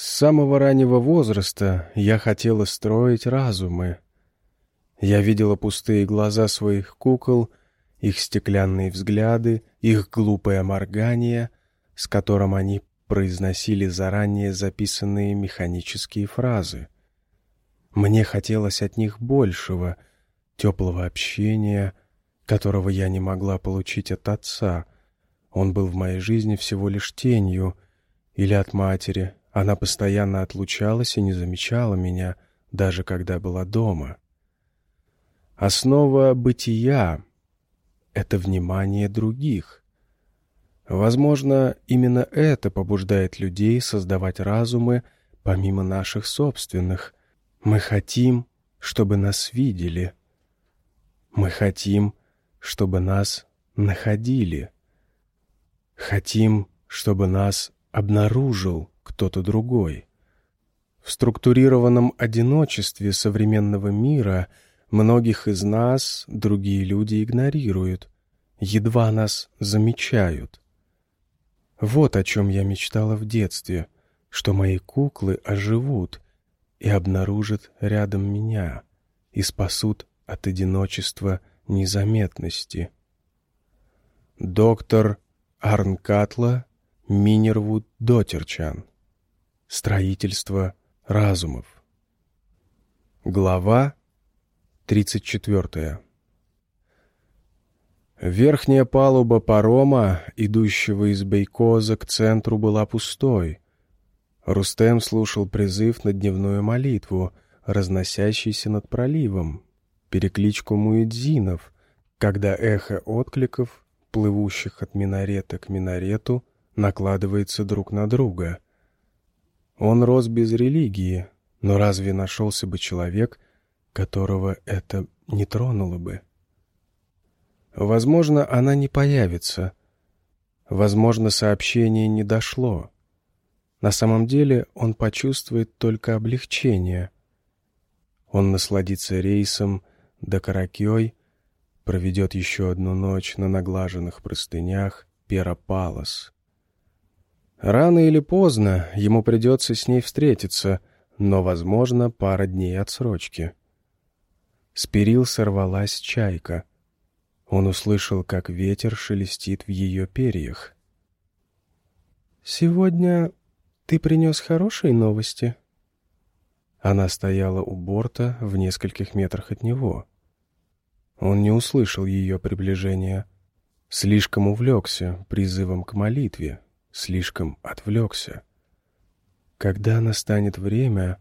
С самого раннего возраста я хотела строить разумы. Я видела пустые глаза своих кукол, их стеклянные взгляды, их глупое моргание, с которым они произносили заранее записанные механические фразы. Мне хотелось от них большего, теплого общения, которого я не могла получить от отца. Он был в моей жизни всего лишь тенью, или от матери. Она постоянно отлучалась и не замечала меня, даже когда была дома. Основа бытия — это внимание других. Возможно, именно это побуждает людей создавать разумы помимо наших собственных. Мы хотим, чтобы нас видели. Мы хотим, чтобы нас находили. Хотим, чтобы нас обнаружил кто-то другой. В структурированном одиночестве современного мира многих из нас другие люди игнорируют, едва нас замечают. Вот о чем я мечтала в детстве, что мои куклы оживут и обнаружат рядом меня и спасут от одиночества незаметности. Доктор Арнкатла Минервуд Дотерчан. Строительство разумов. Глава 34. Верхняя палуба парома, идущего из Бейкоза к центру, была пустой. Рустем слушал призыв на дневную молитву, разносящийся над проливом, перекличку муэдзинов, когда эхо откликов, плывущих от минарета к минарету, накладывается друг на друга. Он рос без религии, но разве нашелся бы человек, которого это не тронуло бы? Возможно, она не появится. Возможно, сообщение не дошло. На самом деле он почувствует только облегчение. Он насладится рейсом до Каракёй, проведет еще одну ночь на наглаженных простынях Перопалос. Рано или поздно ему придется с ней встретиться, но, возможно, пара дней отсрочки. С перил сорвалась чайка — он услышал, как ветер шелестит в ее перьях. «Сегодня ты принес хорошие новости?» Она стояла у борта в нескольких метрах от него. Он не услышал ее приближения. Слишком увлекся призывом к молитве, слишком отвлекся. Когда настанет время,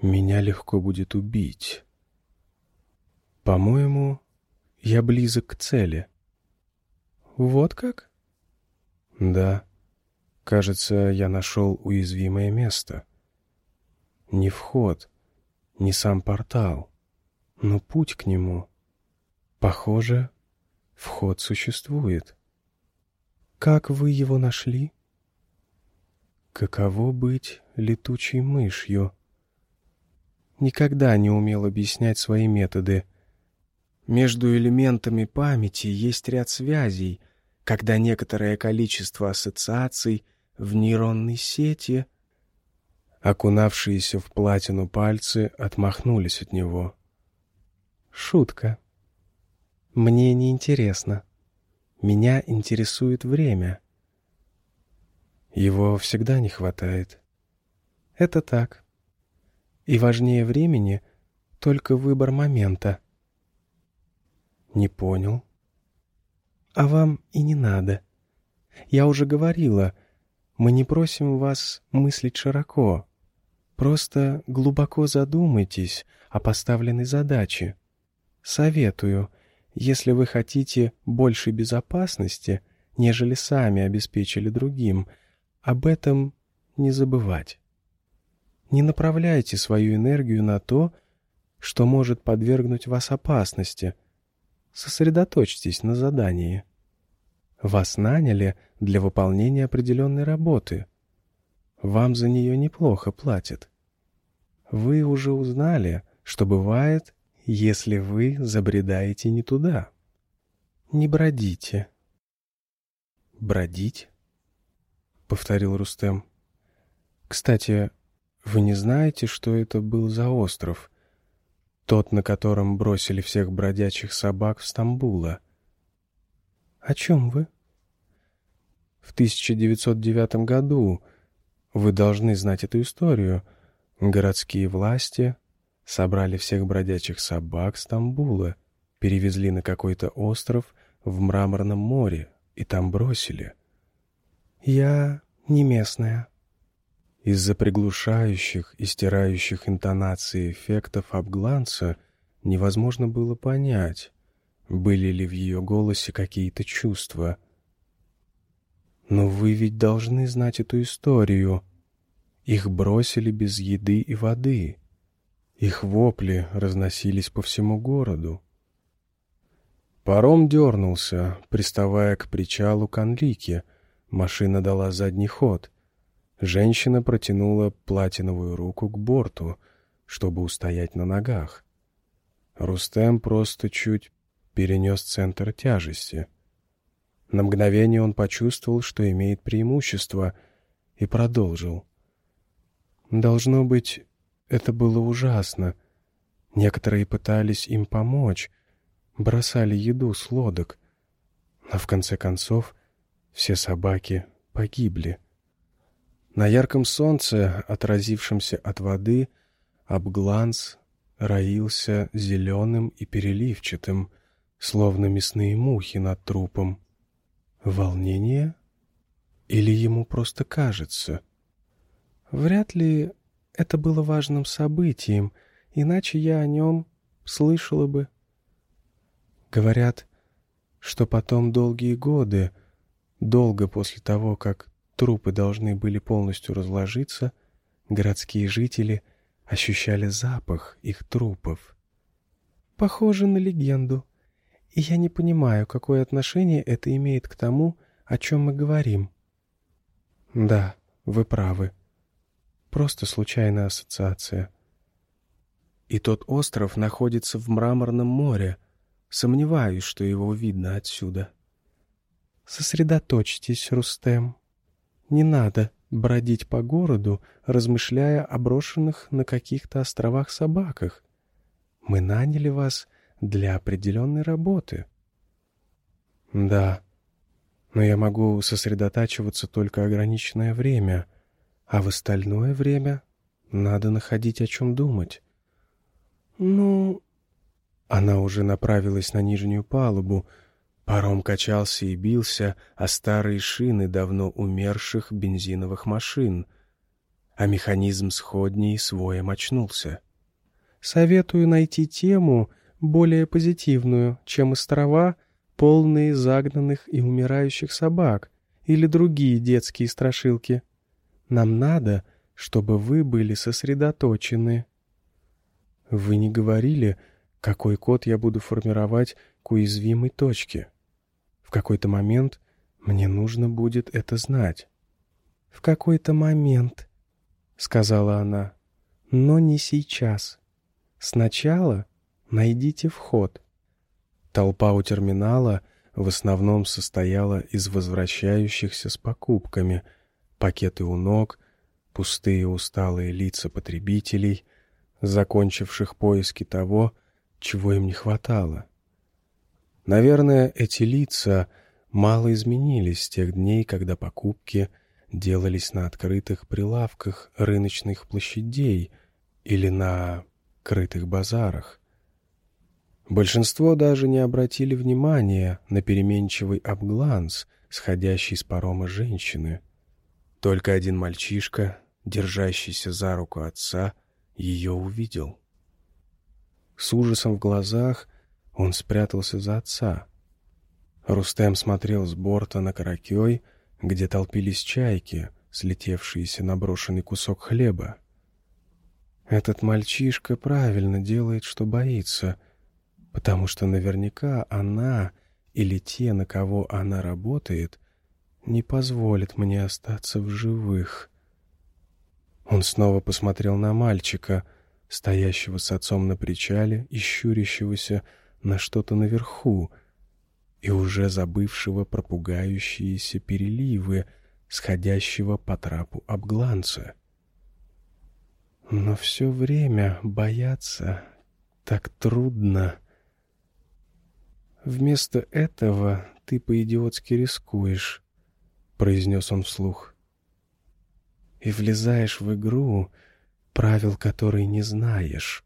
меня легко будет убить. По-моему, я близок к цели. Вот как? Да. Кажется, я нашел уязвимое место. Не вход, не сам портал, но путь к нему. Похоже, вход существует. Как вы его нашли? Каково быть летучей мышью? Никогда не умел объяснять свои методы — между элементами памяти есть ряд связей, когда некоторое количество ассоциаций в нейронной сети, окунавшиеся в платину пальцы, отмахнулись от него. Шутка. Мне не интересно. Меня интересует время. Его всегда не хватает. Это так. И важнее времени только выбор момента. «Не понял». «А вам и не надо. Я уже говорила, мы не просим вас мыслить широко. Просто глубоко задумайтесь о поставленной задаче. Советую, если вы хотите большей безопасности, нежели сами обеспечили другим, об этом не забывать. Не направляйте свою энергию на то, что может подвергнуть вас опасности – Сосредоточьтесь на задании. Вас наняли для выполнения определенной работы. Вам за нее неплохо платят. Вы уже узнали, что бывает, если вы забредаете не туда. Не бродите. «Бродить?» — повторил Рустем. Кстати, вы не знаете, что это был за остров? Тот, на котором бросили всех бродячих собак в Стамбула. О чем вы? В 1909 году, вы должны знать эту историю, городские власти собрали всех бродячих собак Стамбула, перевезли на какой-то остров в Мраморном море и там бросили. Я не местная. Из-за приглушающих и стирающих интонации эффектов обгланца невозможно было понять, были ли в ее голосе какие-то чувства. «Но вы ведь должны знать эту историю. Их бросили без еды и воды. Их вопли разносились по всему городу. Паром дернулся, приставая к причалу Канлики. Машина дала задний ход. Женщина протянула платиновую руку к борту, чтобы устоять на ногах. Рустем просто чуть перенес центр тяжести. На мгновение он почувствовал, что имеет преимущество, и продолжил. «Должно быть, это было ужасно. Некоторые пытались им помочь, бросали еду с лодок, но в конце концов все собаки погибли. На ярком солнце, отразившемся от воды, обгланс роился зеленым и переливчатым, словно мясные мухи над трупом. Волнение? Или ему просто кажется? Вряд ли это было важным событием, иначе я о нем слышала бы. Говорят, что потом долгие годы, долго после того, как трупы должны были полностью разложиться, городские жители ощущали запах их трупов. Похоже на легенду, и я не понимаю, какое отношение это имеет к тому, о чем мы говорим. Да, вы правы. Просто случайная ассоциация. И тот остров находится в Мраморном море, Сомневаюсь, что его видно отсюда. Сосредоточьтесь, Рустем. Не надо бродить по городу, размышляя о брошенных на каких-то островах собаках. Мы наняли вас для определенной работы. Да, но я могу сосредотачиваться только ограниченное время, а в остальное время надо находить о чем думать. Ну, она уже направилась на нижнюю палубу. Паром качался и бился о старые шины давно умерших бензиновых машин, а механизм сходней своем очнулся. «Советую найти тему более позитивную, чем острова, полные загнанных и умирающих собак или другие детские страшилки. Нам надо, чтобы вы были сосредоточены». «Вы не говорили, какой код я буду формировать к уязвимой точке. В какой-то момент мне нужно будет это знать. «В какой-то момент», — сказала она, — «но не сейчас. Сначала найдите вход». Толпа у терминала в основном состояла из возвращающихся с покупками, пакеты у ног, пустые усталые лица потребителей, закончивших поиски того, чего им не хватало. Наверное, эти лица мало изменились с тех дней, когда покупки делались на открытых прилавках рыночных площадей или на крытых базарах. Большинство даже не обратили внимания на переменчивый обгланс, сходящий с парома женщины. Только один мальчишка, держащийся за руку отца, ее увидел. С ужасом в глазах он спрятался за отца. Рустем смотрел с борта на Каракей, где толпились чайки, слетевшиеся на брошенный кусок хлеба. Этот мальчишка правильно делает, что боится, потому что наверняка она или те, на кого она работает, не позволят мне остаться в живых. Он снова посмотрел на мальчика — стоящего с отцом на причале и щурящегося на что-то наверху, и уже забывшего пропугающиеся переливы, сходящего по трапу обгланца. Но все время бояться так трудно. Вместо этого ты по-идиотски рискуешь, произнес он вслух. И влезаешь в игру, правил которой не знаешь.